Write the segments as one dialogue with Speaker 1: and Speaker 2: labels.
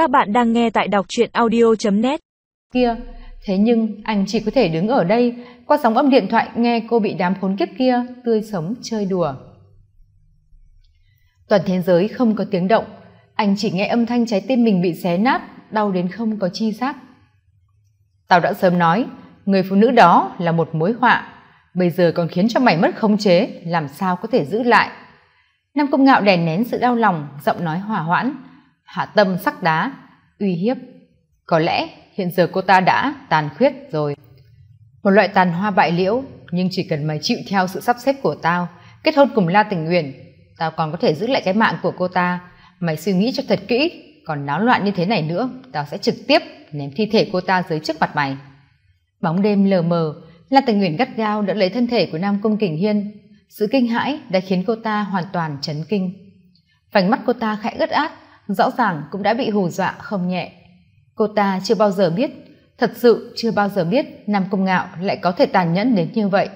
Speaker 1: Các bạn đang nghe tại đọc truyện audio.net
Speaker 2: Kia, thế nhưng anh chỉ có thể đứng ở đây qua sóng âm điện thoại nghe cô bị đám khốn kiếp kia tươi sống chơi đùa. Toàn thế giới không có tiếng động, anh chỉ nghe âm thanh trái tim mình bị xé nát, đau đến không có chi giác. Tao đã sớm nói, người phụ nữ đó là một mối họa, bây giờ còn khiến cho mày mất khống chế, làm sao có thể giữ lại. Nam Công Ngạo đè nén sự đau lòng, giọng nói hòa hoãn, hạ tâm sắc đá, uy hiếp. Có lẽ hiện giờ cô ta đã tàn khuyết rồi. Một loại tàn hoa bại liễu, nhưng chỉ cần mày chịu theo sự sắp xếp của tao, kết hôn cùng La Tình Nguyện, tao còn có thể giữ lại cái mạng của cô ta. Mày suy nghĩ cho thật kỹ, còn náo loạn như thế này nữa, tao sẽ trực tiếp ném thi thể cô ta dưới trước mặt mày. Bóng đêm lờ mờ, La Tình Nguyện gắt gao đỡ lấy thân thể của Nam Cung Kình Hiên. Sự kinh hãi đã khiến cô ta hoàn toàn chấn kinh. Vành mắt cô ta khẽ ướt át, rõ ràng cũng đã bị hù dọa không nhẹ. Cô ta chưa bao giờ biết, thật sự chưa bao giờ biết nam công ngạo lại có thể tàn nhẫn đến như vậy.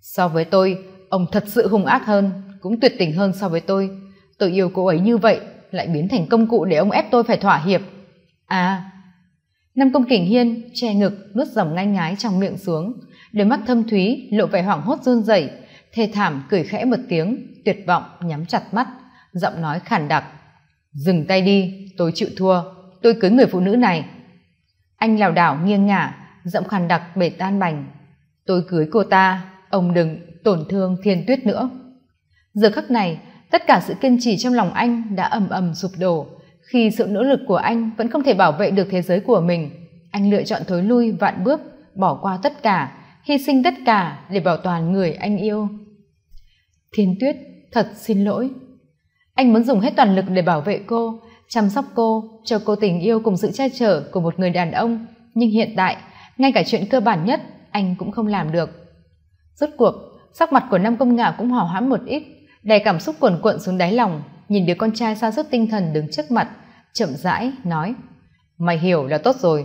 Speaker 2: So với tôi, ông thật sự hung ác hơn, cũng tuyệt tình hơn so với tôi. Tôi yêu cô ấy như vậy lại biến thành công cụ để ông ép tôi phải thỏa hiệp. À nam công kình hiên che ngực, nuốt dòng ngai ngái trong miệng xuống. Đôi mắt thâm thúy, lộ vẻ hoảng hốt run rẩy, thê thảm cười khẽ một tiếng, tuyệt vọng nhắm chặt mắt, giọng nói khản đặc dừng tay đi, tôi chịu thua. Tôi cưới người phụ nữ này. Anh lảo đảo, nghiêng ngả, giọng khàn đặc bể tan bành. Tôi cưới cô ta, ông đừng tổn thương thiên tuyết nữa. Giờ khắc này, tất cả sự kiên trì trong lòng anh đã ầm ầm sụp đổ. Khi sự nỗ lực của anh vẫn không thể bảo vệ được thế giới của mình, anh lựa chọn thối lui, vạn bước, bỏ qua tất cả, hy sinh tất cả để bảo toàn người anh yêu. Thiên tuyết, thật xin lỗi anh muốn dùng hết toàn lực để bảo vệ cô, chăm sóc cô, cho cô tình yêu cùng sự che chở của một người đàn ông. Nhưng hiện tại, ngay cả chuyện cơ bản nhất, anh cũng không làm được. Rốt cuộc, sắc mặt của nam công ngạo cũng hò hoãn một ít, đè cảm xúc cuồn cuộn xuống đáy lòng, nhìn đứa con trai xa suốt tinh thần đứng trước mặt, chậm rãi nói, mày hiểu là tốt rồi.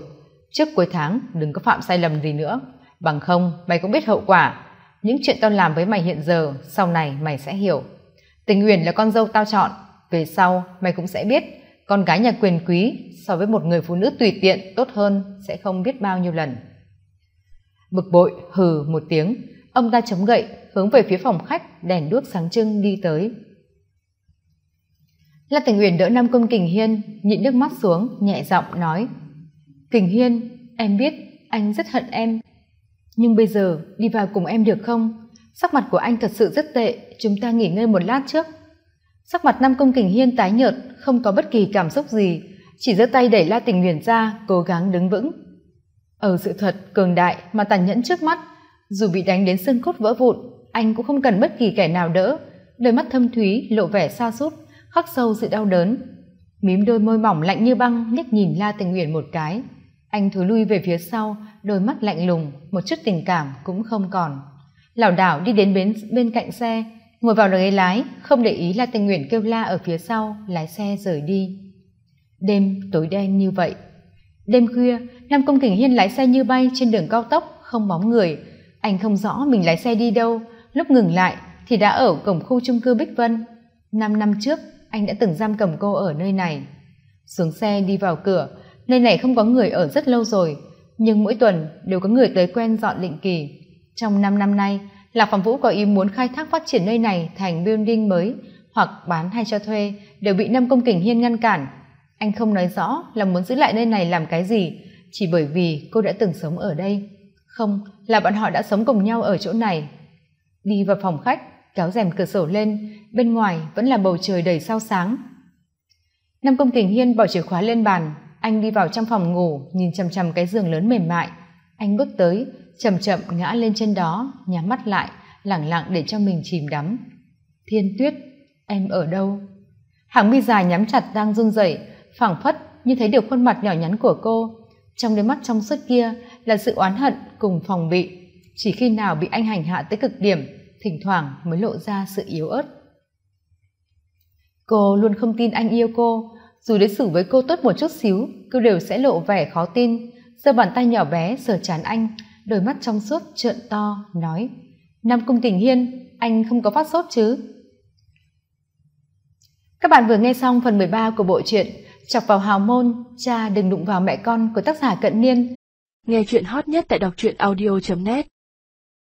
Speaker 2: Trước cuối tháng, đừng có phạm sai lầm gì nữa. Bằng không, mày cũng biết hậu quả. Những chuyện tao làm với mày hiện giờ, sau này mày sẽ hiểu tình uyển là con dâu tao chọn. Về sau, mày cũng sẽ biết, con gái nhà quyền quý so với một người phụ nữ tùy tiện, tốt hơn sẽ không biết bao nhiêu lần. Bực bội, hừ một tiếng, ông ta chống gậy, hướng về phía phòng khách, đèn đuốc sáng trưng đi tới. La tình uyển đỡ nam công kình hiên, nhịn nước mắt xuống, nhẹ giọng nói, kình hiên, em biết anh rất hận em, nhưng bây giờ đi vào cùng em được không? Sắc mặt của anh thật sự rất tệ, chúng ta nghỉ ngơi một lát trước. Sắc mặt nam công kình hiên tái nhợt, không có bất kỳ cảm xúc gì, chỉ giơ tay đẩy la tình nguyện ra, cố gắng đứng vững. Ở sự thật cường đại mà tàn nhẫn trước mắt, dù bị đánh đến xương cốt vỡ vụn, anh cũng không cần bất kỳ kẻ nào đỡ. Đôi mắt thâm thúy, lộ vẻ xa sút, khắc sâu sự đau đớn. Mím đôi môi mỏng lạnh như băng, liếc nhìn la tình nguyện một cái. Anh thối lui về phía sau, đôi mắt lạnh lùng, một chút tình cảm cũng không còn lảo đảo đi đến bên bên cạnh xe. Ngồi vào ghế lái, không để ý là tình nguyện kêu la ở phía sau, lái xe rời đi. Đêm tối đen như vậy. Đêm khuya, nam công kình hiên lái xe như bay trên đường cao tốc, không bóng người. Anh không rõ mình lái xe đi đâu. Lúc ngừng lại thì đã ở cổng khu trung cư bích vân. Năm năm trước, anh đã từng giam cầm cô ở nơi này. Xuống xe đi vào cửa. Nơi này không có người ở rất lâu rồi. Nhưng mỗi tuần đều có người tới quen dọn định kỳ trong năm năm nay, lạc phạm vũ có ý muốn khai thác phát triển nơi này thành building mới hoặc bán hay cho thuê, đều bị năm công kình hiên ngăn cản. Anh không nói rõ là muốn giữ lại nơi này làm cái gì, chỉ bởi vì cô đã từng sống ở đây. Không, là bọn họ đã sống cùng nhau ở chỗ này. Đi vào phòng khách, kéo rèm cửa sổ lên, bên ngoài vẫn là bầu trời đầy sao sáng. Năm công kình hiên bỏ chìa khóa lên bàn, anh đi vào trong phòng ngủ, nhìn chằm chằm cái giường lớn mềm mại. Anh bước tới chậm chậm ngã lên trên đó, nhắm mắt lại, lẳng lặng để cho mình chìm đắm. Thiên tuyết, em ở đâu? Hàng mi dài nhắm chặt đang run rẩy, phảng phất như thấy được khuôn mặt nhỏ nhắn của cô. Trong đôi mắt trong suốt kia là sự oán hận cùng phòng bị. Chỉ khi nào bị anh hành hạ tới cực điểm, thỉnh thoảng mới lộ ra sự yếu ớt. Cô luôn không tin anh yêu cô. Dù đối xử với cô tốt một chút xíu, cô đều sẽ lộ vẻ khó tin. Giơ bàn tay nhỏ bé sờ chán anh đôi mắt trong suốt trợn to, nói, nam cung tình hiên, anh không có phát sốt chứ? Các bạn vừa nghe xong phần 13 của bộ truyện chọc vào hào môn, cha đừng đụng vào mẹ con của tác giả cận niên.
Speaker 3: Nghe chuyện hot nhất tại đọc truyện audio net.